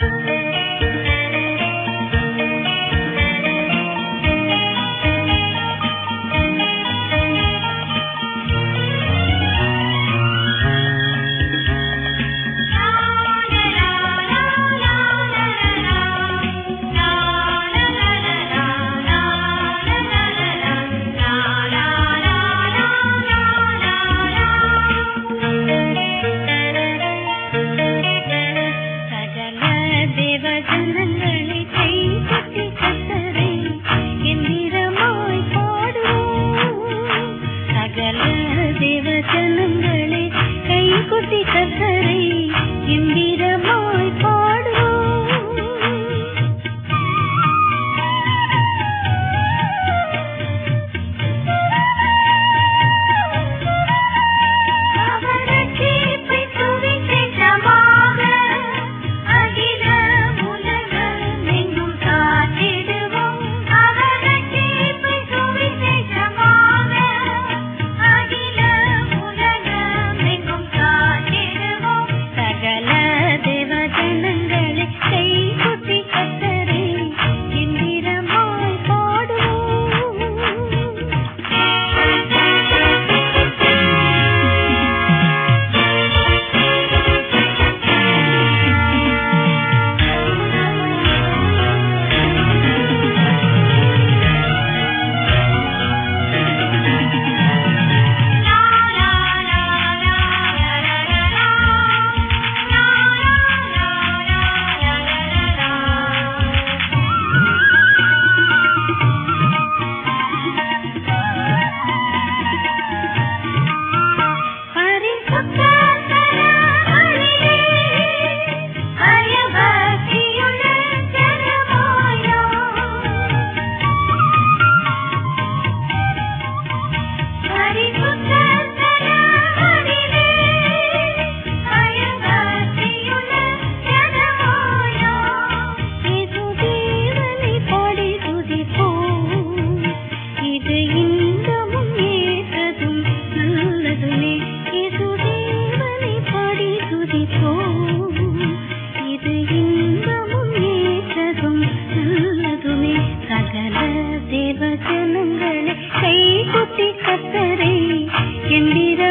Thank you. ஜனங்களை கைகுட்டி கத்தரை எந்திரா